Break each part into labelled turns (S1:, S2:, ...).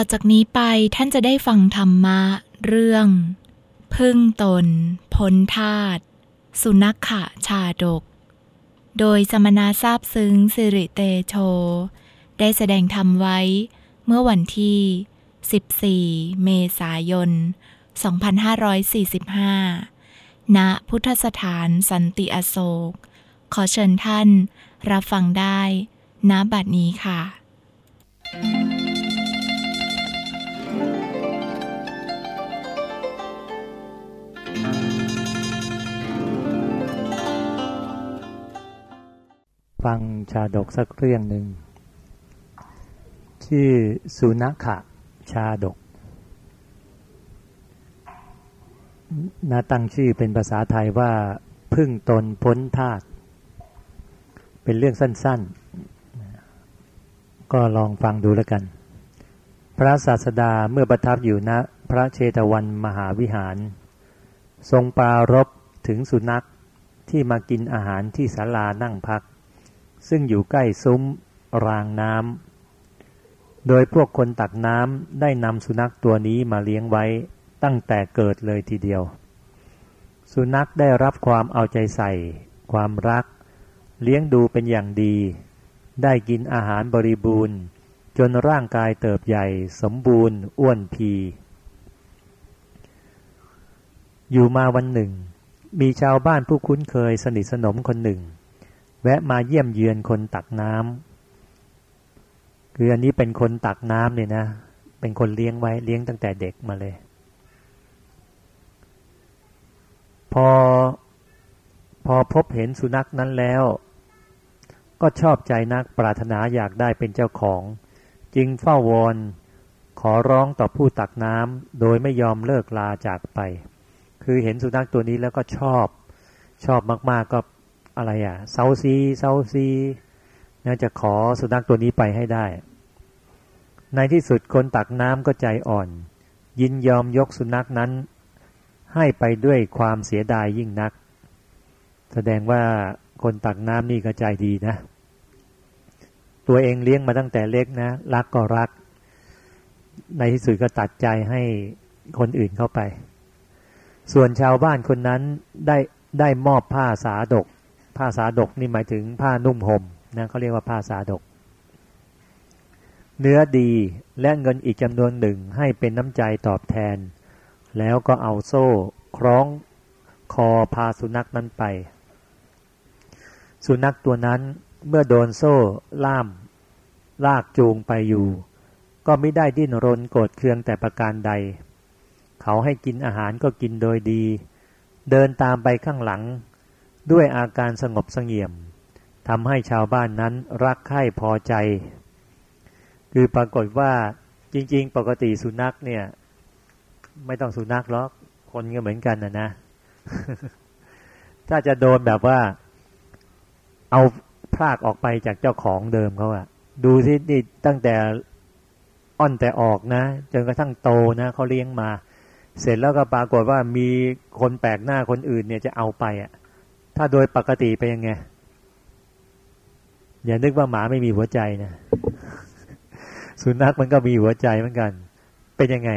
S1: ต่อจากนี้ไปท่านจะได้ฟังธรรมะ เรื่อง พึ่งตน พ้นธาตุสุนัขขะชาดก โดยสมณะทราบซึ้งสิริเตโช ได้แสดงธรรมไว้เมื่อวันที่ 14 เมษายน 2545 ณ พุทธสถานสันติอโศก ขอเชิญท่านรับฟังได้ณบัดนี้ค่ะ
S2: ฟังชาดกสักเรื่องหนึ่งชื่อสุนัขะชาดกนาตั้งชื่อเป็นภาษาไทยว่าพึ่งตนพ้นทาตุเป็นเรื่องสั้นๆ ก็ลองฟังดูแล้วกัน พระศาสดาเมื่อประทับอยู่ณพระเชตวันมหาวิหาร ทรงปรารบถึงสุนัขที่มากินอาหารที่ศาลานั่งพัก ซึ่งอยู่ใกล้ซุ้มรางน้ำ โดยพวกคนตักน้ำได้นำสุนัขตัวนี้มาเลี้ยงไว้ตั้งแต่เกิดเลยทีเดียว สุนัขได้รับความเอาใจใส่ ความรัก เลี้ยงดูเป็นอย่างดี ได้กินอาหารบริบูรณ์ จนร่างกายเติบใหญ่ สมบูรณ์ อ้วนพี อยู่มาวันหนึ่ง มีชาวบ้านผู้คุ้นเคยสนิทสนมคนหนึ่ง แวะมาเยี่ยมเยือนคนตักน้ำคืออันนี้เป็นคนตักน้ำเนี่ยนะ เป็นคนเลี้ยงไว้เลี้ยงตั้งแต่เด็กมาเลย พอพอพบเห็นสุนัขนั้นแล้ว ก็ชอบใจนักปรารถนาอยากได้เป็นเจ้าของ จึงเฝ้าวอนขอร้องต่อผู้ตักน้ำโดยไม่ยอมเลิกลาจากไป คือเห็นสุนัขตัวนี้แล้วก็ชอบ ชอบมาก ๆ ก็ อะไรอะเซาซีเซาซีน่าจะขอสุนัขตัวนี้ไปให้ได้ ในที่สุดคนตักน้ำก็ใจอ่อน ยินยอมยกสุนัขนั้น ให้ไปด้วยความเสียดายยิ่งนัก แสดงว่าคนตักน้ำนี่ก็ใจดีนะ ตัวเองเลี้ยงมาตั้งแต่เล็กนะ รักก็รัก ในที่สุดก็ตัดใจให้คนอื่นเข้าไป ส่วนชาวบ้านคนนั้นได้ได้มอบผ้าสาดก ผ้าสาดกนี่หมายถึงผ้านุ่มห่มนะเขาเรียกว่าผ้าสาดก เนื้อดีและเงินอีกจำนวนหนึ่งให้เป็นน้ำใจตอบแทน แล้วก็เอาโซ่คล้องคอพาสุนัขนั้นไป สุนัขตัวนั้นเมื่อโดนโซ่ล่าม ลากจูงไปอยู่ ก็ไม่ได้ดิ้นรนโกรธเคืองแต่ประการใด เขาให้กินอาหารก็กินโดยดี เดินตามไปข้างหลัง ด้วยอาการสงบสงี่ยมทำให้ชาวบ้านนั้นรักใคร่พอใจ คือปรากฏว่าจริง ๆ ปกติสุนัขเนี่ย ไม่ต้องสุนัขหรอกคนก็เหมือนกันนะนะ ถ้าจะโดนแบบว่า เอาพรากออกไปจากเจ้าของเดิมเขาอะดูสินี่ตั้งแต่อ่อนแต่ออกนะจนกระทั่งโตนะเขาเลี้ยงมา เสร็จแล้วก็ปรากฏว่ามีคนแปลกหน้าคนอื่นเนี่ยจะเอาไปอะ ถ้าโดยปกติไปยังไง อย่านึกว่าหมาไม่มีหัวใจนะสุนัขมันก็มีหัวใจเหมือนกัน เป็นยังไง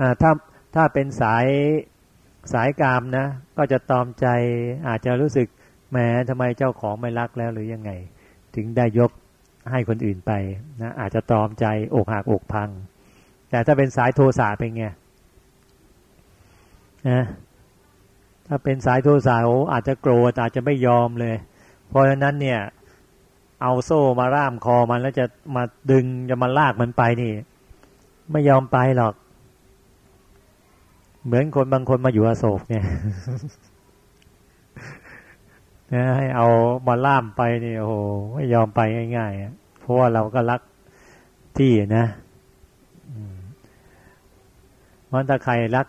S2: อ่าถ้าถ้าเป็นสายสายกามนะ ก็จะตอมใจอาจจะรู้สึกแหมทำไมเจ้าของไม่รักแล้วหรือยังไง ถึงได้ยกให้คนอื่นไปนะอาจจะตอมใจอกหักอกพัง แต่ถ้าเป็นสายโทสะเป็นไงนะ ถ้าเป็นสายโทสะโอ้อาจจะโกรธอาจจะไม่ยอมเลย เพราะฉะนั้นเนี่ย เอาโซ่มาร่ามคอมันแล้วจะมาดึงจะมาลากมันไปนี่ ไม่ยอมไปหรอก เหมือนคนบางคนมาอยู่อโศกเนี่ยนะให้เอามาล่ามไปนี่โอ้โหไม่ยอมไปง่ายๆเพราะว่าเราก็รักที่นะมันถ้าใครรัก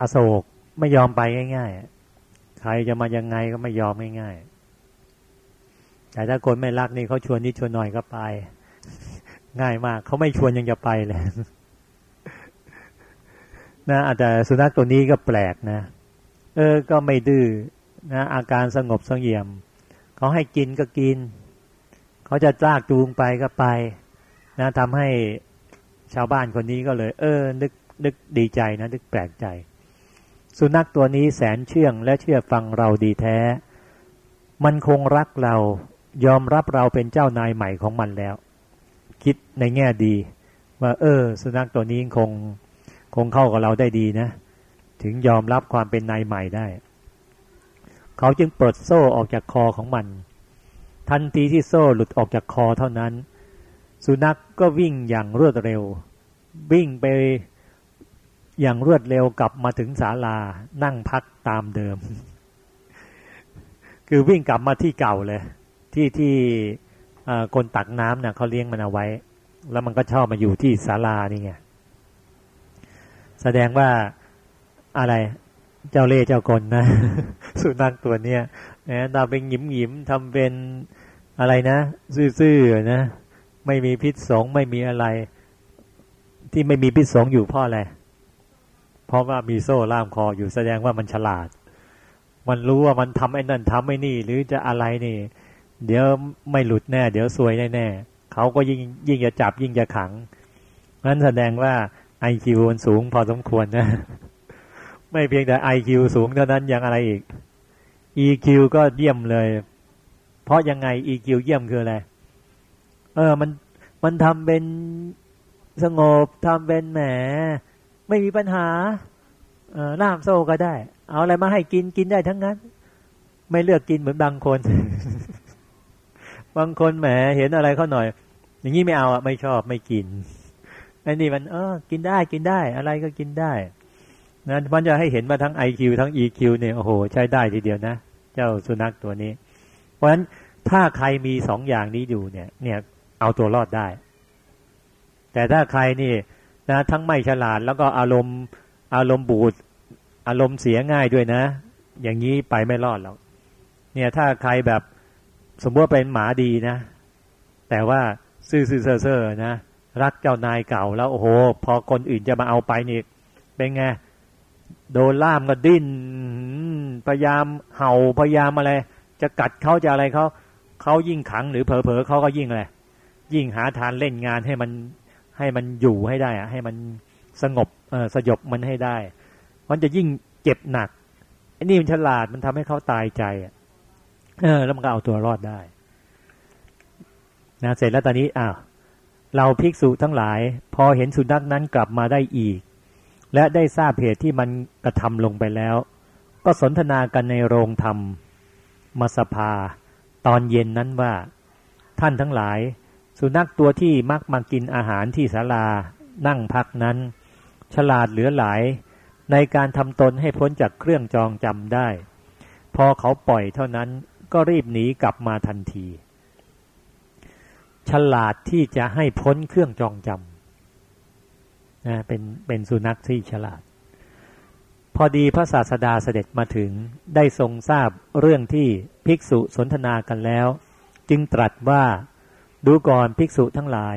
S2: อโศก ไม่ยอมไปง่ายๆ ใครจะมายังไงก็ไม่ยอมง่ายๆ แต่ถ้าคนไม่รักนี่เขาชวนนิดชวนหน่อยก็ไป ง่ายมาก เขาไม่ชวนยังจะไปเลยนะแต่สุนัขตัวนี้ก็แปลกนะ เออ ก็ไม่ดื้อนะ อาการสงบสงเงียม เขาให้กินก็กิน เขาจะจ้ากจูงไปก็ไป นะทำให้ชาวบ้านคนนี้ก็เลย เออ นึกนึกดีใจนะ นึกแปลกใจ สุนัขตัวนี้แสนเชื่องและเชื่อฟังเราดีแท้ มันคงรักเรายอมรับเราเป็นเจ้านายใหม่ของมันแล้ว คิดในแง่ดี ว่าเออ สุนัขตัวนี้คงคงเข้ากับเราได้ดีนะ ถึงยอมรับความเป็นนายใหม่ได้ เขาจึงปลดโซ่ออกจากคอของมัน ทันทีที่โซ่หลุดออกจากคอเท่านั้น สุนัขกก็วิ่งอย่างรวดเร็ว วิ่งไป อย่างรวดเร็วกลับมาถึงศาลานั่งพักตามเดิม คือวิ่งกลับมาที่เก่าเลย ที่ที่คนตักน้ำเนะ่ยเขาเลี้ยงมันเอาไว้ แล้วมันก็ชอบมาอยู่ที่ศาลานี่ไงแสดงว่าอะไรเจ้าเล่เจ้ากลนะ สุนัขตัวเนี้ยนะทำเป็นหยิมหยิมทำเป็นอะไรนะ ซื่อๆนะ ไม่มีพิษสงไม่มีอะไร ที่ไม่มีพิษสงอยู่เพราะอะไร เพราะว่ามีโซ่ล่ามคออยู่แสดงว่ามันฉลาด มันรู้ว่ามันทำไอ้นั่นทำไอ้นี่ หรือจะอะไรนี่ เดี๋ยวไม่หลุดแน่ เดี๋ยวซวยแน่ๆเขาก็ยิ่งยิ่งจะจับยิ่งจะขังนั้นแสดงว่าไอคิวมันสูงพอสมควรนะ ไม่เพียงแต่ไอคิวสูงเท่านั้นยังอะไรอีก EQ ก็เยี่ยมเลย เพราะยังไง EQ เยี่ยมคืออะไร เออ มัน มันทำเป็นสงบ ทำเป็นแหม ไม่มีปัญหาเออล่ามโซ่ก็ได้ เอาอะไรมาให้กินกินได้ทั้งนั้น ไม่เลือกกินเหมือนบางคน บางคนแหมเห็นอะไรเขาหน่อย อย่างนี้ไม่เอาอะไม่ชอบไม่กินอันนี้มันเออกินได้กินได้อะไรก็กินได้นะมันจะให้เห็นมาทั้ง IQ ทั้ง EQ เนี่ยโอ้โห ใช้ได้ทีเดียวนะ เจ้าสุนัขตัวนี้ เพราะฉะนั้นถ้าใครมีสองอย่างนี้อยู่เนี่ย เนี่ยเอาตัวรอดได้ แต่ถ้าใครนี่ นะ ทั้งไม่ฉลาดแล้วก็อารมณ์ อารมณ์บูดอารมณ์เสียง่ายด้วยนะ อย่างนี้ไปไม่รอดหรอกเนี่ยถ้าใครแบบสมมติว่าเป็นหมาดีนะ แต่ว่าซื่อซื่อเซ่อนะรักเจ้านายเก่าแล้วโอ้โห พอคนอื่นจะมาเอาไปนี่เป็นไงโดนล่ามก็ดิ้นพยายามเห่าพยายามอะไร จะกัดเขาจะอะไรเขาเขายิ่งขังหรือเผลอๆเขาก็ยิ่งอะไรยิ่งหาทานเล่นงานให้มัน ให้มันอยู่ให้ได้อะให้มันสงบเออสยบมันให้ได้ มันจะยิ่งเจ็บหนักไอ้นี่มันฉลาดมันทำให้เขาตายใจอะเออแล้วมันก็เอาตัวรอดได้นะเสร็จแล้วตอนนี้อ้าวเราภิกษุทั้งหลาย พอเห็นสุนัขนั้นกลับมาได้อีก และได้ทราบเหตุที่มันกระทำลงไปแล้ว ก็สนทนากันในโรงธรรมมาสภา ตอนเย็นนั้นว่า ท่านทั้งหลาย สุนัขตัวที่มักมากินอาหารที่ศาลานั่งพักนั้น ฉลาดเหลือหลาย ในการทำตนให้พ้นจากเครื่องจองจำได้ พอเขาปล่อยเท่านั้นก็รีบหนีกลับมาทันที ฉลาดที่จะให้พ้นเครื่องจองจำนะเป็นเป็นสุนัขที่ฉลาด พอดีพระศาสดาเสด็จมาถึงได้ทรงทราบเรื่องที่ภิกษุสนทนากันแล้ว จึงตรัสว่า ดูก่อนภิกษุทั้งหลาย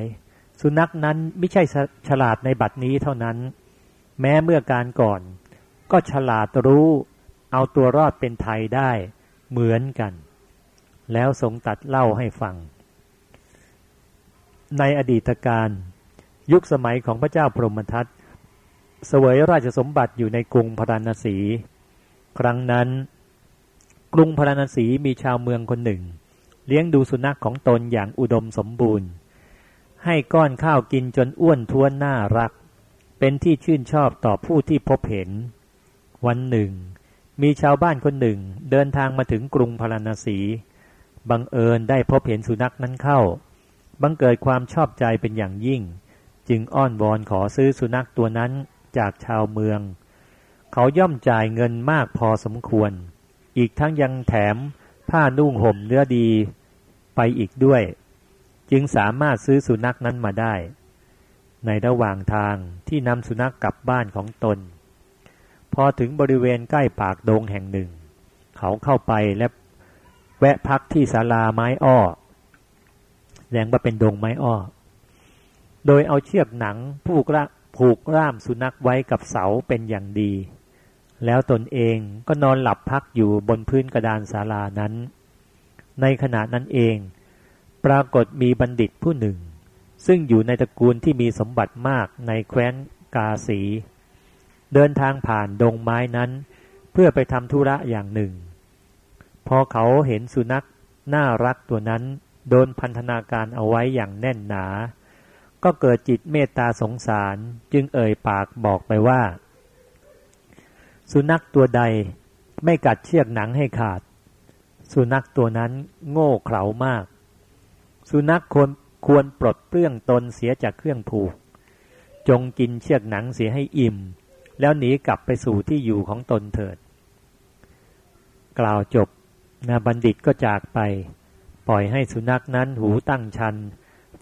S2: สุนัขนั้นไม่ใช่ฉลาดในบัดนี้เท่านั้น แม้เมื่อการก่อน ก็ฉลาดรู้เอาตัวรอดเป็นไทยได้เหมือนกัน แล้วทรงตัดเล่าให้ฟัง ในอดีตการยุคสมัยของพระเจ้าพรหมทัตเสวยราชสมบัติอยู่ในกรุงพาราณสี ครั้งนั้น กรุงพาราณสีมีชาวเมืองคนหนึ่ง เลี้ยงดูสุนัขของตนอย่างอุดมสมบูรณ์ ให้ก้อนข้าวกินจนอ้วนท้วนน่ารัก เป็นที่ชื่นชอบต่อผู้ที่พบเห็น วันหนึ่ง มีชาวบ้านคนหนึ่งเดินทางมาถึงกรุงพาราณสี บังเอิญได้พบเห็นสุนัขนั้นเข้า บังเกิดความชอบใจเป็นอย่างยิ่ง จึงอ้อนวอนขอซื้อสุนัขตัวนั้นจากชาวเมือง เขาย่อมจ่ายเงินมากพอสมควร อีกทั้งยังแถม ผ้านุ่งห่มเนื้อดีไปอีกด้วย จึงสามารถซื้อสุนัขนั้นมาได้ ในระหว่างทางที่นำสุนัขกกลับบ้านของตน พอถึงบริเวณใกล้ปากโดงแห่งหนึ่ง เขาเข้าไปและแวะพักที่ศาลาไม้อ้อดงว่าเป็นดงไม้อ้อ โดยเอาเชือกหนังผูกระผูกร่ามสุนัขไว้กับเสาเป็นอย่างดี แล้วตนเองก็นอนหลับพักอยู่บนพื้นกระดานศาลานั้น ในขณะนั้นเอง ปรากฏมีบัณฑิตผู้หนึ่ง ซึ่งอยู่ในตระกูลที่มีสมบัติมากในแคว้นกาสี เดินทางผ่านดงไม้นั้น เพื่อไปทำธุระอย่างหนึ่ง พอเขาเห็นสุนัขน่ารักตัวนั้นโดนพันธนาการเอาไว้อย่างแน่นหนา ก็เกิดจิตเมตตาสงสารจึงเอ่ยปากบอกไปว่า สุนัขตัวใดไม่กัดเชือกหนังให้ขาด สุนัขตัวนั้นโง่เขลามาก สุนัขควรควรปลดเปลื้องตนเสียจากเครื่องผูก จงกินเชือกหนังเสียให้อิ่ม แล้วหนีกลับไปสู่ที่อยู่ของตนเถิด กล่าวจบนาบัณฑิตก็จากไป ปล่อยให้สุนัขนั้นหูตั้งชัน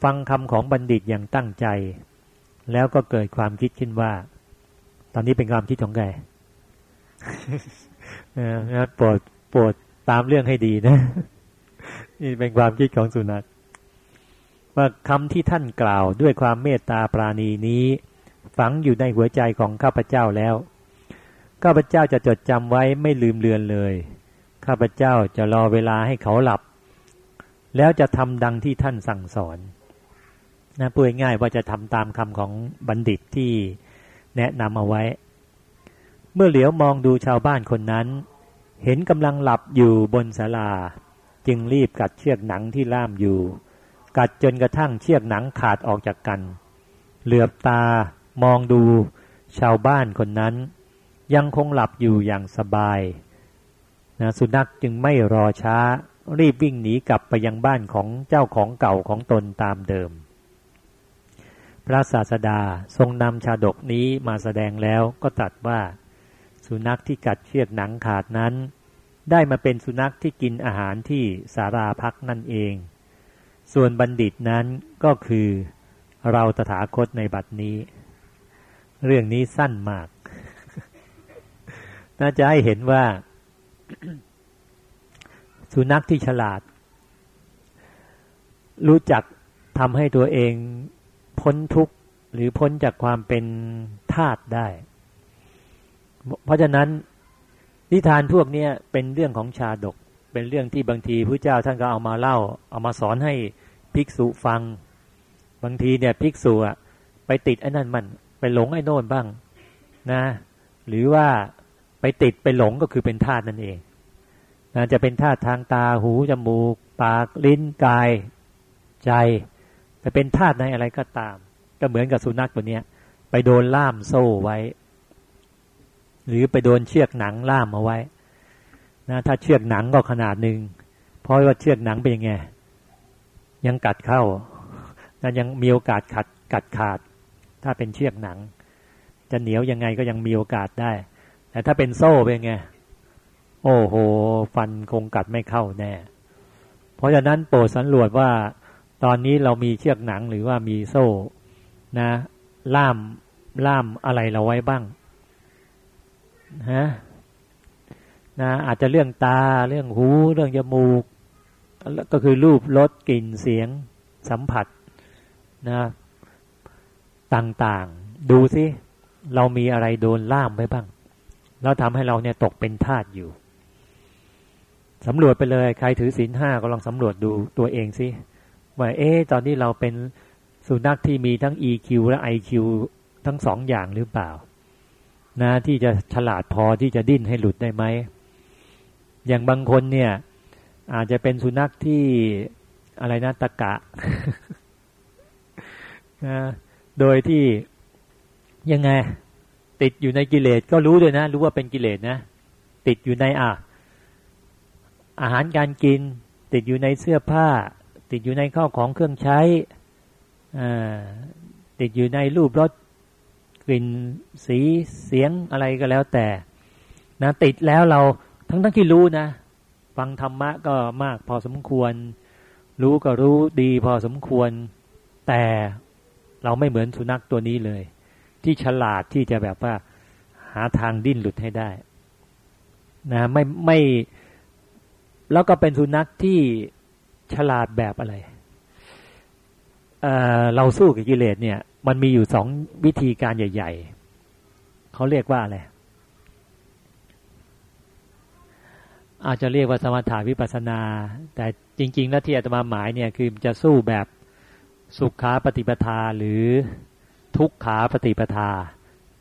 S2: ฟังคำของบัณฑิตอย่างตั้งใจ แล้วก็เกิดความคิดขึ้นว่า ตอนนี้เป็นความคิดของใคร นะโปรดโปรดตามเรื่องให้ดีนะ นี่เป็นความคิดของสุนัขว่าคำที่ท่านกล่าวด้วยความเมตตาปราณีนี้ ฝังอยู่ในหัวใจของข้าพเจ้าแล้ว ข้าพเจ้าจะจดจำไว้ไม่ลืมเลือนเลย ข้าพเจ้าจะรอเวลาให้เขาหลับ แล้วจะทำดังที่ท่านสั่งสอนนะพูดง่ายว่าจะทำตามคำของบัณฑิตที่แนะนำเอาไว้ เมื่อเหลียวมองดูชาวบ้านคนนั้น เห็นกำลังหลับอยู่บนศาลา จึงรีบกัดเชือกหนังที่ล่ามอยู่ กัดจนกระทั่งเชือกหนังขาดออกจากกัน เหลือบตามองดูชาวบ้านคนนั้น ยังคงหลับอยู่อย่างสบายนะสุนัขจึงไม่รอช้า รีบวิ่งหนีกลับไปยังบ้านของเจ้าของเก่าของตนตามเดิม พระศาสดาทรงนำชาดกนี้มาแสดงแล้วก็ตัดว่า สุนัขที่กัดเชือกหนังขาดนั้น ได้มาเป็นสุนัขที่กินอาหารที่สาราพักนั่นเอง ส่วนบัณฑิตนั้นก็คือเราตถาคตในบัดนี้ เรื่องนี้สั้นมาก น่าจะให้เห็นว่า สุนัขที่ฉลาด รู้จักทำให้ตัวเองพ้นทุกข์หรือพ้นจากความเป็นทาตได้ เพราะฉะนั้นนิทานพวกนี้เป็นเรื่องของชาดก เป็นเรื่องที่บางทีพระเจ้าท่านก็เอามาเล่า เอามาสอนให้ภิกษุฟัง บางทีเนี่ยภิกษุอะไปติดไอ้นั่นมันไปหลงไอ้โน่นบ้างนะ หรือว่าไปติดไปหลงก็คือเป็นธาตุนั่นเองนะจะเป็นธาตุทางตาหูจมูก ปากลิ้นกายใจจะเป็นธาตุในอะไรก็ตาม ก็เหมือนกับสุนัขตัวเนี้ยไปโดนล่ามโซ่ไว้ หรือไปโดนเชือกหนังล่ามเอาไว้นะถ้าเชือกหนังก็ขนาดหนึ่งเพราะว่าเชือกหนังเป็นยังไง ยังกัดเข้านั้นยังมีโอกาสขัดกัดขาด ถ้าเป็นเชือกหนัง จะเหนียวยังไงก็ยังมีโอกาสได้ แต่ถ้าเป็นโซ่เป็นไงโอ้โห ฟันคงกัดไม่เข้าแน่ เพราะฉะนั้นโปรดสันรวจว่าตอนนี้เรามีเชือกหนังหรือว่ามีโซ่นะ ล่ามล่ามอะไรเราไว้บ้าง ฮะนะอาจจะเรื่องตาเรื่องหูเรื่องจมูก ก็คือรูปรสกลิ่นเสียงสัมผัสนะต่างๆ ดูสิเรามีอะไรโดนล่ามไว้บ้าง แล้วทำให้เราเนี่ยตกเป็นทาสอยู่สำรวจไปเลย ใครถือศีลห้าก็ลองสำรวจดูตัวเองสิว่าเอ๊ตอนนี้เราเป็นสุนัขที่มีทั้ง EQ และ IQ ทั้งสองอย่างหรือเปล่า นะที่จะฉลาดพอที่จะดิ้นให้หลุดได้ไหม อย่างบางคนเนี่ย อาจจะเป็นสุนัขที่อะไรนะตะกะนะโดยที่ยังไง ติดอยู่ในกิเลสก็รู้ด้วยนะ รู้ว่าเป็นกิเลสนะ ติดอยู่ในอะอาหารการกิน ติดอยู่ในเสื้อผ้า ติดอยู่ในข้าวของเครื่องใช้ติดอยู่ในรูปรส กลิ่นสีเสียงอะไรก็แล้วแต่นะติดแล้วเราทั้งทั้งที่รู้นะ ฟังธรรมะก็มากพอสมควร รู้ก็รู้ดีพอสมควร แต่เราไม่เหมือนสุนัขตัวนี้เลย ที่ฉลาดที่จะแบบว่าหาทางดิ้นหลุดให้ได้นะไม่ไม่แล้วก็เป็นสุนัขที่ฉลาดแบบอะไรเเราสู้กับกิเลสเนี่ย มันมีอยู่สองวิธีการใหญ่ ๆ เขาเรียกว่าอะไร อาจจะเรียกว่าสมถาวิปัสนา แต่จริง ๆ แล้วที่อาตมาหมายเนี่ยคือจะสู้แบบสุขาปฏิปทาหรือทุกขาปฏิปทา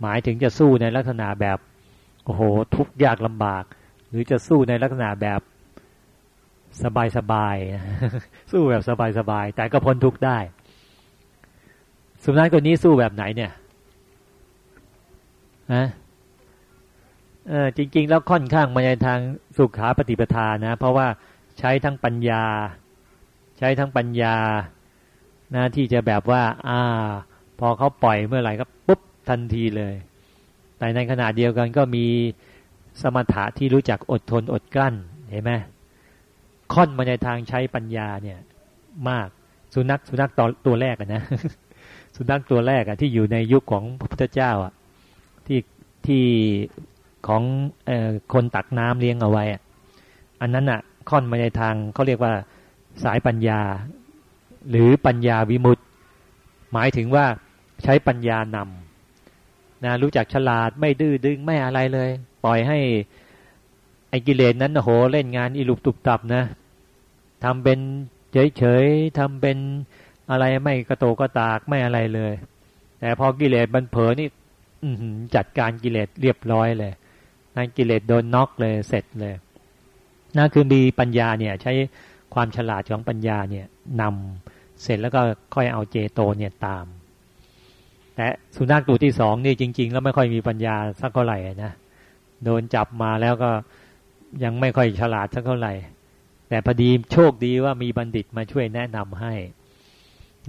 S2: หมายถึงจะสู้ในลักษณะแบบโอ้โหทุกยากลำบาก หรือจะสู้ในลักษณะแบบสบายสบายสู้แบบสบายสบายแต่ก็พ้นทุกได้ สุนัขคนนี้สู้แบบไหนเนี่ยฮะเออจริง ๆ แล้วค่อนข้างมาในทางสุขาปฏิปทานะ เพราะว่าใช้ทั้งปัญญา ใช้ทั้งปัญญานะที่จะแบบว่า อ่า พอเขาปล่อยเมื่อไหร่ก็ปุ๊บทันทีเลย แต่ในขณะเดียวกันก็มีสมถะที่รู้จักอดทนอดกลั้นเห็นไหมค่อนมาในทางใช้ปัญญาเนี่ย มากสุนัขสุนัขตัวแรกนะ สุนัขตัวแรกอะที่อยู่ในยุคของพระพุทธเจ้าอะที่ที่ของออคนตักน้ำเลี้ยงเอาไว้อะอันนั้นอะค่อนมาในทางเขาเรียกว่าสายปัญญา หรือปัญญาวิมุตต์หมายถึงว่าใช้ปัญญานำนะรู้จักฉลาดไม่ดื้อดึงไม่อะไรเลย ปล่อยให้ไอ้กิเลสนั้นโหเล่นงานอีลุกตุบตับนะทำเป็นเฉยๆทำเป็น อะไรไม่กระโตกระตากไม่อะไรเลย แต่พอกิเลสมันเผลอนี่จัดการกิเลสเรียบร้อยเลยนั่นกิเลสโดนน็อกเลยเสร็จเลยนั่นคือมีปัญญาเนี่ย ใช้ความฉลาดของปัญญาเนี่ยนำเสร็จแล้วก็ค่อยเอาเจโตเนี่ยตาม แต่สุนัขตัวที่สองนี่จริง ๆ แล้วไม่ค่อยมีปัญญาสักเท่าไหร่นะโดนจับมาแล้วก็ยังไม่ค่อยฉลาดสักเท่าไหร่ แต่พอดีโชคดีว่ามีบัณฑิตมาช่วยแนะนำให้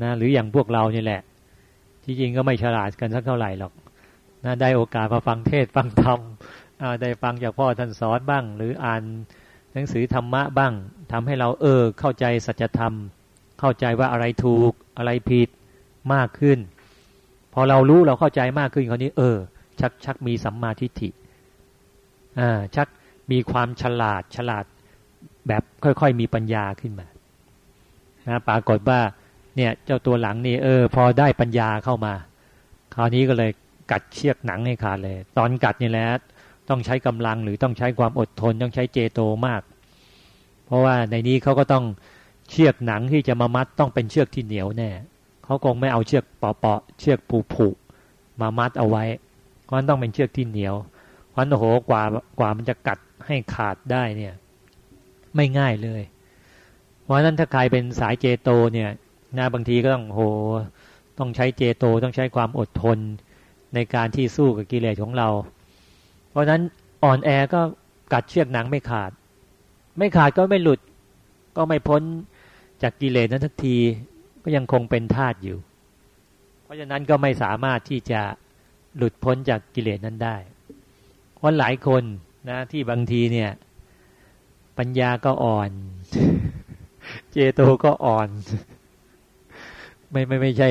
S2: นะหรืออย่างพวกเราเนี่ยแหละ ที่จริงก็ไม่ฉลาดกันสักเท่าไหร่หรอกนะได้โอกาสมาฟังเทศฟังธรรมได้ฟังจากพ่อท่านสอนบ้าง หรืออ่านหนังสือธรรมะบ้างทำให้เราเออเข้าใจสัจธรรม เข้าใจว่าอะไรถูกอะไรผิดมากขึ้น พอเรารู้เราเข้าใจมากขึ้นคราวนี้ เออ ชักชักมีสัมมาทิฏฐิอ่าชักมีความฉลาดฉลาดแบบค่อย ๆ มีปัญญาขึ้นมานะปรากฏว่า เนี่ยเจ้าตัวหลังนี่เออ พอได้ปัญญาเข้ามา คราวนี้ก็เลยกัดเชือกหนังให้ขาดเลย ตอนกัดนี่แหละต้องใช้กำลังหรือต้องใช้ความอดทนต้องใช้เจโตมาก เพราะว่าในนี้เขาก็ต้องเชือกหนังที่จะมามัดต้องเป็นเชือกที่เหนียวแน่เขาคงไม่เอาเชือกเปาะๆเชือกผูผุมามัดเอาไว้เพราะต้องเป็นเชือกที่เหนียวเพราะโอ้โหกว่ากว่ามันจะกัดให้ขาดได้เนี่ย ไม่ง่ายเลย เพราะนั้นถ้าใครเป็นสายเจโตเนี่ย นะบางทีก็ต้องโหต้องใช้เจโตต้องใช้ความอดทนในการที่สู้กับกิเลสของเรา เพราะนั้นอ่อนแอก็กัดเชือกหนังไม่ขาด ไม่ขาดก็ไม่หลุด ก็ไม่พ้นจากกิเลสนั้นทักทีก็ยังคงเป็นธาตุอยู่ เพราะฉะนั้นก็ไม่สามารถที่จะหลุดพ้นจากกิเลสนั้นได้เพราะหลายคนนะที่บางทีเนี่ย ปัญญาก็อ่อน เจโตก็อ่อน ไม่ไม่ไม่ใช่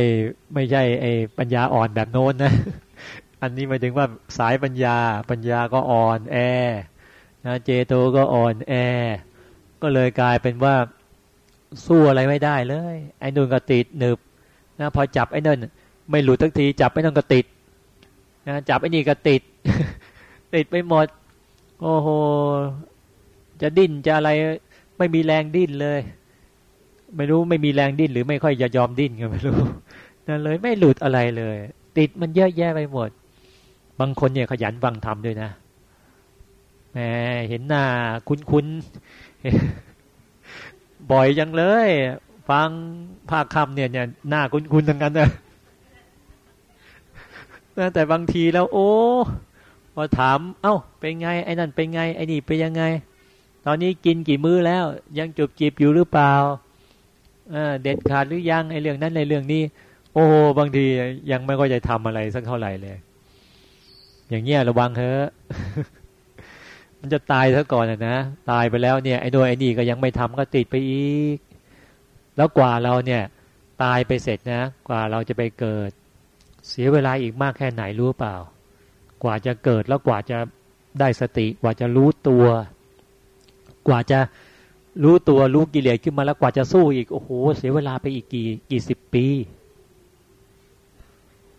S2: ไม่ใช่ไอ้ปัญญาอ่อนแบบโน้นนะ อันนี้หมายถึงว่าสายปัญญา ปัญญาก็อ่อน แอนะเจโตก็อ่อนแอ ก็เลยกลายเป็นว่าสู้อะไรไม่ได้เลย ไอ้นุ่นก็ติดหนึบนะพอจับไอ้นั่นไม่หลุดทักที จับไอ้นั่นก็ติดนะจับไอ้นี่ก็ติด ติดไปหมด โอ้โหจะดิ้นจะอะไรไม่มีแรงดิ้นเลย ไม่รู้ไม่มีแรงดิ้นหรือไม่ค่อยจะยอมดิ้นกันไม่รู้นั่นเลยไม่หลุดอะไรเลย ติดมันเยอะแยะไปหมด บางคนเนี่ยขยันฟังธรรมด้วยนะแหมเห็นหน้าคุ้นๆบ่อยจังเลย ฟังภาคคำเนี่ยเนี่ยหน้าคุ้นๆทั้งนั้นนะแต่บางทีแล้ว โอ้พอถาม เอา้า เป็นไง ไอ้นั่นเป็นไง ไอ้นี่เป็นยังไง ตอนนี้กินกี่มื้อแล้ว ยังจุบจีบอยู่หรือเปล่า เด็ดขาดหรือยังไอ้เรื่องนั้นในเรื่องนี้ โอ้บางทียังไม่ก็จะทำอะไรสักเท่าไหร่เลย อย่างเงี้ยระวังเถอะมันจะตายซะก่อนนะตายไปแล้วเนี่ยไอ้โดยไอ้นี่ก็ยังไม่ทำก็ติดไปอีก แล้วกว่าเราเนี่ย ตายไปเสร็จนะ กว่าเราจะไปเกิด เสียเวลาอีกมากแค่ไหนรู้เปล่า กว่าจะเกิดแล้วกว่าจะได้สติ กว่าจะรู้ตัว กว่าจะ รู้ตัวรู้กิเลสขึ้นมาแล้วกว่าจะสู้อีกโอ้โหเสียเวลาไปอีกกี่กี่สิบปี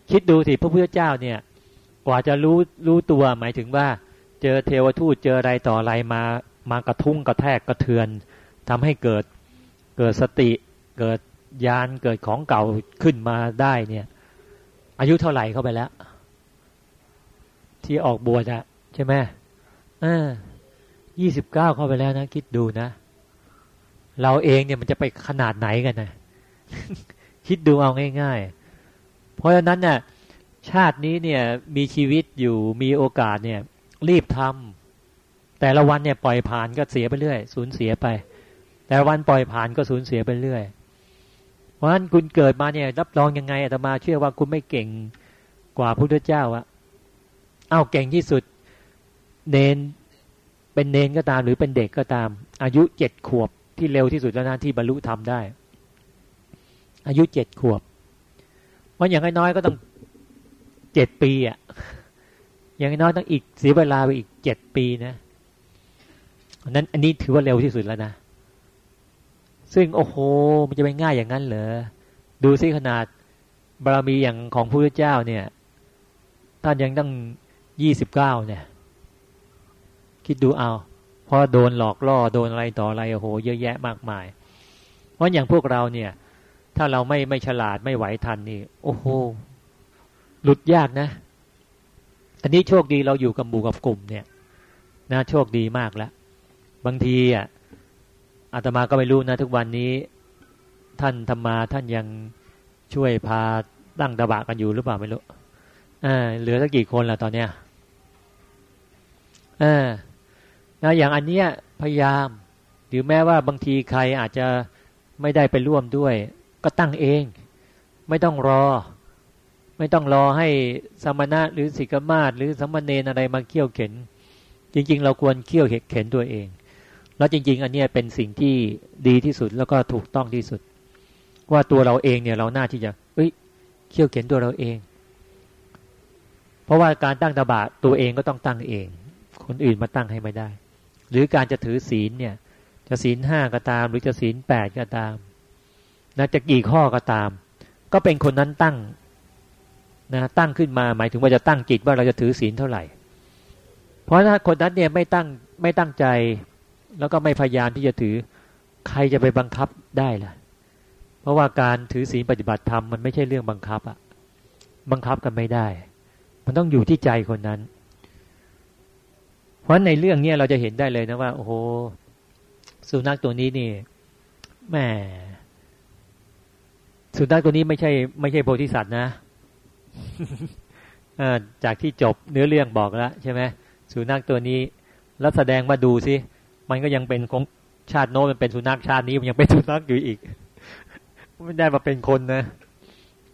S2: คิดดูสิพระพุทธเจ้าเนี่ย กว่าจะรู้รู้ตัวหมายถึงว่า เจอเทวทูตเจออะไรต่ออะไรมามากระทุ้งกระแทกกระเทือนทำให้เกิดเกิดสติ เกิดยานเกิดของเก่าขึ้นมาได้เนี่ย อายุเท่าไหร่เข้าไปแล้ว ที่ออกบวชอะใช่ไหมเออยี่สิบเก้าเข้าไปแล้วนะ คิดดูนะ เราเองเนี่ยมันจะไปขนาดไหนกันนะคิดดูเอาง่าย ๆ เพราะฉะนั้นเนี่ยชาตินี้เนี่ยมีชีวิตอยู่มีโอกาสเนี่ย รีบทำแต่ละวันเนี่ยปล่อยผ่านก็เสียไปเรื่อยสูญเสียไป แต่วันปล่อยผ่านก็สูญเสียไปเรื่อยเพราะฉะนั้นคุณเกิดมาเนี่ย รับรองยังไงอาตมาเชื่อว่าคุณไม่เก่งกว่าพระพุทธเจ้าอะเอ้าเก่งที่สุด เนนเป็นเนนก็ตามหรือเป็นเด็กก็ตาม อายุเจ็ดขวบ ที่เร็วที่สุดแล้วนะที่บรรลุธรรมได้ อายุเจ็ดขวบวันอย่างน้อยก็ต้องเจ็ดปีอะ่ะ อย่างน้อยต้องอีกเสียเวลาไปอีกเจ็ดปีนะนั้นอันนี้ถือว่าเร็วที่สุดแล้วนะ ซึ่งโอ้โหมันจะไปง่ายอย่างนั้นเหรอ ดูซิขนาดบารมีอย่างของพระพุทธเจ้าเนี่ย ท่านยังต้องยี่สิบเก้าเนี่ย คิดดูเอา เพราะโดนหลอกล่อโดนอะไรต่ออะไรโอ้โหเยอะแยะมากมาย เพราะอย่างพวกเราเนี่ย ถ้าเราไม่ไม่ฉลาดไม่ไหวทันนี่ โอ้โหหลุดยากนะ อันนี้โชคดีเราอยู่กับหมู่กับกลุ่มเนี่ยนะโชคดีมากแล้วบางทีอะอาตมาก็ไม่รู้นะ ทุกวันนี้ ท่านธรรมาท่านยังช่วยพาตั้งตะบะกันอยู่หรือเปล่าไม่รู้อ่าเหลือสักกี่คนล่ะตอนเนี้ยอ่า นะอย่างอันเนี้ยพยายาม หรือแม้ว่าบางทีใครอาจจะไม่ได้ไปร่วมด้วย ก็ตั้งเอง ไม่ต้องรอ ไม่ต้องรอให้สมณะหรือสิกมาศหรือสมณเณรอะไรมาเขี่ยวเข็น จริง ๆ เราควรเขี่ยวเข็นตัวเอง แล้วจริง ๆ อันนี้เป็นสิ่งที่ดีที่สุดแล้วก็ถูกต้องที่สุด ว่าตัวเราเองเนี่ยเราหน้าที่จะเอ้ยเขี่ยวเข็นตัวเราเอง เพราะว่าการตั้งตบะตัวเองก็ต้องตั้งเอง คนอื่นมาตั้งให้ไม่ได้ หรือการจะถือศีลเนี่ย จะศีลห้าก็ตาม หรือจะศีลแปดก็ตามนะจะกี่ข้อก็ตาม ก็เป็นคนนั้นตั้งนะตั้งขึ้นมาหมายถึงว่าจะตั้งจิตว่าเราจะถือศีลเท่าไหร่ เพราะถ้าคนนั้นเนี่ยไม่ตั้งไม่ตั้งใจ แล้วก็ไม่พยายามที่จะถือใครจะไปบังคับได้ล่ะ เพราะว่าการถือศีลปฏิบัติธรรมมันไม่ใช่เรื่องบังคับอะบังคับกันไม่ได้ มันต้องอยู่ที่ใจคนนั้น เพราะในเรื่องนี้เราจะเห็นได้เลยนะว่า โอ้โหสุนัขตัวนี้นี่แหมสุนัขตัวนี้ไม่ใช่ ไม่ใช่โพธิสัตว์นะจากที่จบเนื้อเรื่องบอกแล้วใช่ไหมสุนัขตัวนี้ แล้วแสดงมาดูสิมันก็ยังเป็นของชาติโน้นมันเป็นสุนัขชาตินี้มันยังเป็นสุนัขอยู่อีกไม่ได้มาเป็นคนนะ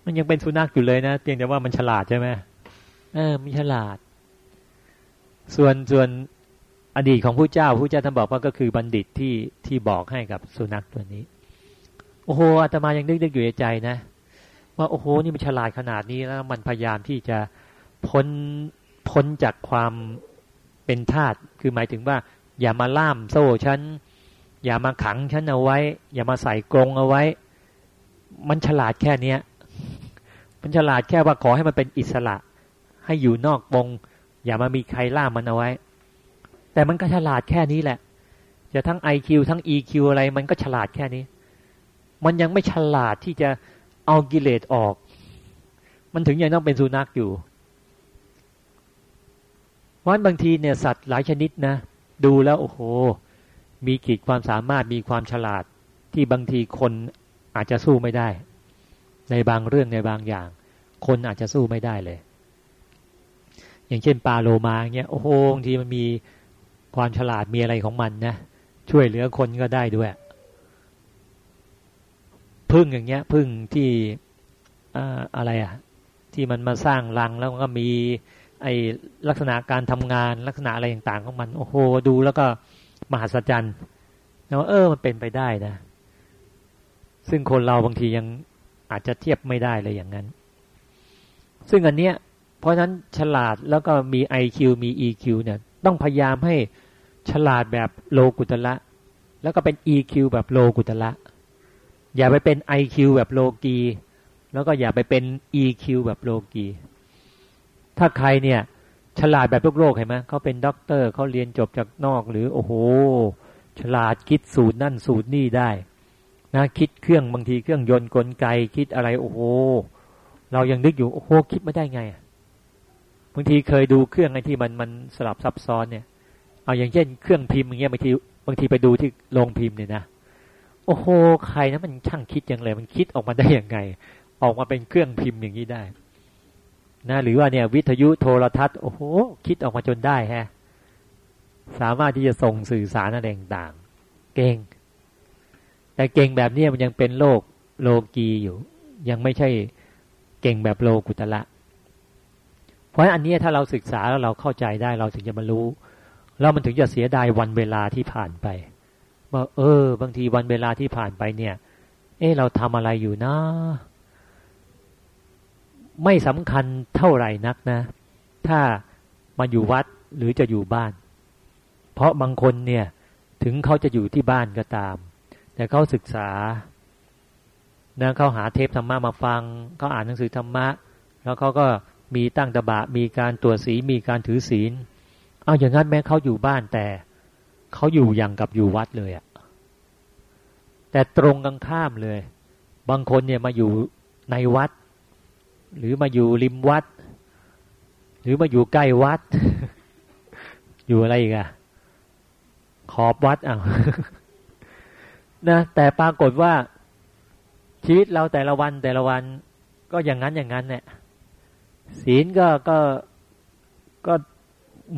S2: มันยังเป็นสุนัขอยู่เลยนะเพียงแต่ว่ามันฉลาดใช่ไหมเออมันฉลาด ส่วนส่วนอดีตของผู้เจ้าผู้เจ้าท่านบอกว่าก็คือบัณฑิตที่ที่บอกให้กับสุนัขตัวนี้ โอ้โหอาตมายังนึกๆอยู่ในใจนะ ว่าโอ้โหนี่มันฉลาดขนาดนี้แล้วมันพยายามที่จะพ้นพ้นจากความเป็นทาสคือหมายถึงว่า อย่ามาล่ามโซ่ฉันอย่ามาขังฉันเอาไว้ อย่ามาใส่กรงเอาไว้ มันฉลาดแค่เนี้ยมันฉลาดแค่ว่าขอให้มันเป็นอิสระ ให้อยู่นอกวง อย่ามามีใครล่ามันเอาไว้ แต่มันก็ฉลาดแค่นี้แหละ จะทั้ง IQ ทั้ง EQ อะไรมันก็ฉลาดแค่นี้ มันยังไม่ฉลาดที่จะเอากิเลสออก มันถึงยังต้องเป็นสุนัขอยู่วันบางทีเนี่ยสัตว์หลายชนิดนะ ดูแล้วโอ้โห มีขีดความสามารถมีความฉลาดที่บางทีคนอาจจะสู้ไม่ได้ ในบางเรื่องในบางอย่าง คนอาจจะสู้ไม่ได้เลย อย่างเช่นปลาโลมาเงี้ยโอ้โหบางทีมันมีความฉลาดมีอะไรของมันนะช่วยเหลือคนก็ได้ด้วย พึ่งอย่างเงี้ย พึ่งที่อะไรอะที่มันมาสร้างรังแล้วก็มี ไอลักษณะการทำงานลักษณะอะไรต่างๆของมัน โอ้โหดูแล้วก็มหัศจรรย์แล้วเออมันเป็นไปได้นะ ซึ่งคนเราบางทียังอาจจะเทียบไม่ได้เลยอย่างนั้น ซึ่งอันเนี้ย เพราะฉะนั้นฉลาดแล้วก็มี IQ มี EQ เนี่ยต้องพยายามให้ฉลาดแบบโลกุตละ แล้วก็เป็น EQ แบบโลกุตละ อย่าไปเป็น IQ แบบโลกีแล้วก็อย่าไปเป็น EQ แบบโลกีถ้าใครเนี่ยฉลาดแบบโลกโลกเห็นไหมเขาเป็นด็อกเตอร์เขาเรียนจบจากนอกหรือโอ้โห ฉลาดคิดสูตรนั่นสูตรนี่ได้นะคิดเครื่องบางทีเครื่องยนต์กลไกคิดอะไรโอ้โห เรายังนึกอยู่โอ้โหคิดไม่ได้ไง บางทีเคยดูเครื่องไอ้ที่มันมันสลับซับซ้อนเนี่ย เอาอย่างเช่นเครื่องพิมพ์อย่างเงี้ยบางทีบางทีไปดูที่โรงพิมพ์เนี่ยนะโอ้โหใครนะมันช่างคิดอย่างไรมันคิดออกมาได้ย่างไง ออกมาเป็นเครื่องพิมพ์อย่างนี้ได้นะหรือว่าเนี่ย วิทยุโทรทัศน์โอ้โหคิดออกมาจนได้ฮะสามารถที่จะส่งสื่อสารอะไรต่างเก่ง แต่เก่งแบบนี้มันยังเป็นโลกโลกีอยู่ ยังไม่ใช่เก่งแบบโลกุตละ ราะอันนี้ถ้าเราศึกษาแล้วเราเข้าใจได้เราถึงจะมารู้ แล้วมันถึงจะเสียดายวันเวลาที่ผ่านไปว่าเออ บางทีวันเวลาที่ผ่านไปเนี่ย เออเราทำอะไรอยู่นะ ไม่สำคัญเท่าไหร่นักนะ ถ้ามาอยู่วัดหรือจะอยู่บ้าน เพราะบางคนเนี่ย ถึงเขาจะอยู่ที่บ้านก็ตาม แต่เขาศึกษานะเขาหาเทปธรรมะมาฟังเขาอ่านหนังสือธรรมะ แล้วเขาก็ มีตั้งตบะ มีการตรวจสีมีการถือศีล เอาอย่างนั้นแม้เขาอยู่บ้านแต่เขาอยู่อย่างกับอยู่วัดเลยอะแต่ตรงกันข้ามเลย บางคนเนี่ยมาอยู่ในวัด หรือมาอยู่ริมวัด หรือมาอยู่ใกล้วัด อยู่อะไรอีกอะขอบวัดอะนะแต่ปรากฏว่าชีวิตเราแต่ละวันแต่ละวันก็อย่างนั้นอย่างนั้นเนี่ย ศีลก็ก็ก็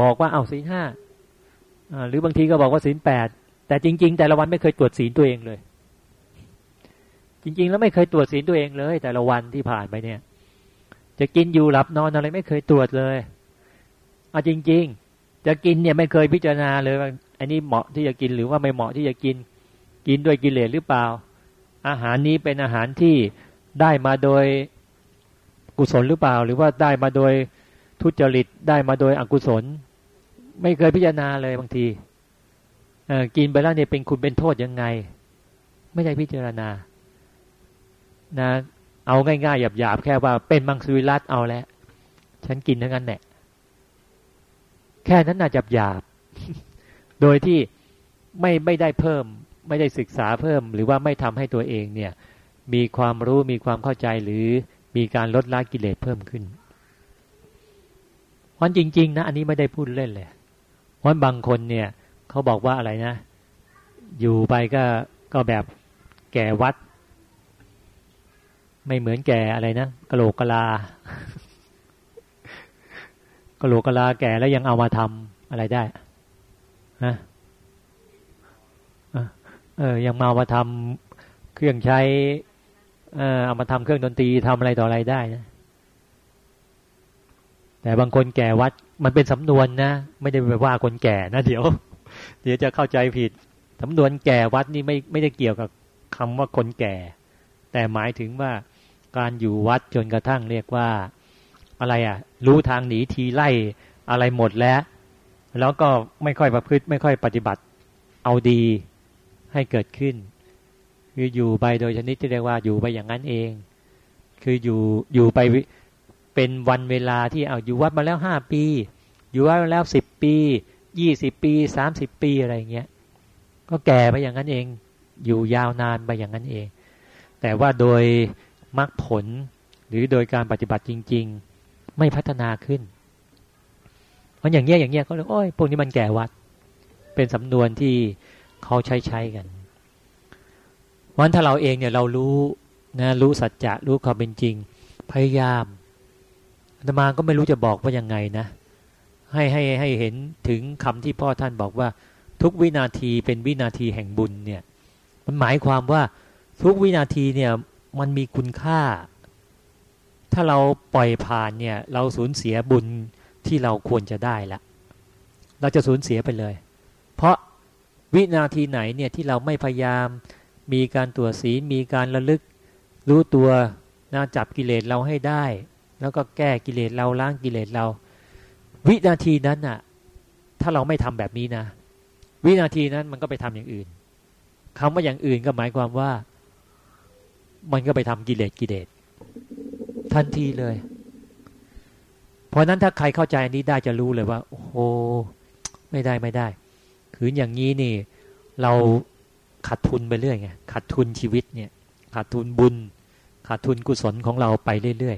S2: บอกว่าเอาศีลห้าหรือบางทีก็บอกว่าศีลแปดแต่จริง ๆ แต่ละวันไม่เคยตรวจศีลตัวเองเลย จริง ๆ แล้วไม่เคยตรวจศีลตัวเองเลย แต่ละวันที่ผ่านไปเนี่ย จะกินอยู่หลับนอนอะไรไม่เคยตรวจเลยเอาจริง ๆ จะกินเนี่ยไม่เคยพิจารณาเลยว่าอันนี้เหมาะที่จะกินหรือว่าไม่เหมาะที่จะกิน กินด้วยกิเลสหรือเปล่า อาหารนี้เป็นอาหารที่ได้มาโดย กุศลหรือเปล่า หรือว่าได้มาโดยทุจริตได้มาโดยอกุศล ไม่เคยพิจารณาเลยบางทีกินไปแล้วเนี่ยเป็นคุณเป็นโทษยังไง ไม่ได้พิจารณานะเอาง่ายๆหยาบๆแค่ว่าเป็นมังสวิรัตเอาแล้วฉันกินทั้งนั้นแหละแค่นั้นน่าจับหยาบโดยที่ไม่ไม่ได้เพิ่ม ไม่ได้ศึกษาเพิ่ม หรือว่าไม่ทำให้ตัวเองเนี่ย มีความรู้มีความเข้าใจหรือ มีการลดละกิเลสเพิ่มขึ้นเพราะจริง ๆ นะ อันนี้ไม่ได้พูดเล่นเลยเพราะบางคนเนี่ยเขาบอกว่าอะไรนะ อยู่ไปก็ก็แบบแก่วัด ไม่เหมือนแก่อะไรนะกะโหลกกะลากะโหลกกะลาแก่แล้วยังเอามาทำอะไรได้นะเออยังมามาทำเครื่องใช้ เออเอามาทำเครื่องดนตรีทำอะไรต่ออะไรได้นะแต่บางคนแก่วัดมันเป็นสำนวนนะ ไม่ได้ไปว่าคนแก่นะเดี๋ยว เดี๋ยวจะเข้าใจผิดสำนวนแก่วัดนี่ไม่ไม่ได้เกี่ยวกับคำว่าคนแก่ แต่หมายถึงว่าการอยู่วัดจนกระทั่งเรียกว่าอะไรอะ รู้ทางหนีทีไล่อะไรหมดแล้ว แล้วก็ไม่ค่อยประพฤติไม่ค่อยปฏิบัติเอาดีให้เกิดขึ้น คืออยู่ไปโดยชนิดที่เรียกว่าอยู่ไปอย่างนั้นเอง คืออยู่อยู่ไปเป็นวันเวลาที่เอาอยู่วัดมาแล้วห้าปี อยู่วัดมาแล้วสิบปียี่สิบปีสามสิบปีอะไรเงี้ยก็แก่ไปอย่างนั้นเอง อยู่ยาวนานไปอย่างนั้นเอง แต่ว่าโดยมรรคผลหรือโดยการปฏิบัติจริง ๆ ไม่พัฒนาขึ้นเพราะอย่างเงี้ยอย่างเงี้ยเขาเลยโอ้ยพวกนี้มันแก่วัด เป็นสำนวนที่เขาใช้ใช้กัน วันถ้าเราเองเนี่ยเรารู้นะรู้สัจจะรู้ความเป็นจริง พยายามอาตมาก็ไม่รู้จะบอกว่ายังไงนะ ให้ให้ให้เห็นถึงคำที่พ่อท่านบอกว่า ทุกวินาทีเป็นวินาทีแห่งบุญเนี่ย มันหมายความว่าทุกวินาทีเนี่ยมันมีคุณค่า ถ้าเราปล่อยผ่านเนี่ย เราสูญเสียบุญที่เราควรจะได้ละเราจะสูญเสียไปเลย เพราะวินาทีไหนเนี่ยที่เราไม่พยายาม มีการตรวจสีมีการระลึก รู้ตัวน่าจับกิเลสเราให้ได้ แล้วก็แก้กิเลสเราล้างกิเลสเรา วินาทีนั้นน่ะ ถ้าเราไม่ทำแบบนี้นะ วินาทีนั้นมันก็ไปทำอย่างอื่นคำว่าอย่างอื่นก็หมายความว่า มันก็ไปทำกิเลสกิเลสทันทีเลย เพราะนั้นถ้าใครเข้าใจอันนี้ได้จะรู้เลยว่า โอ้โหไม่ได้ไม่ได้คืออย่างนี้นี่ เรา ขาดทุนไปเรื่อยไงขาดทุนชีวิตเนี่ยขาดทุนบุญขาดทุนกุศลของเราไปเรื่อย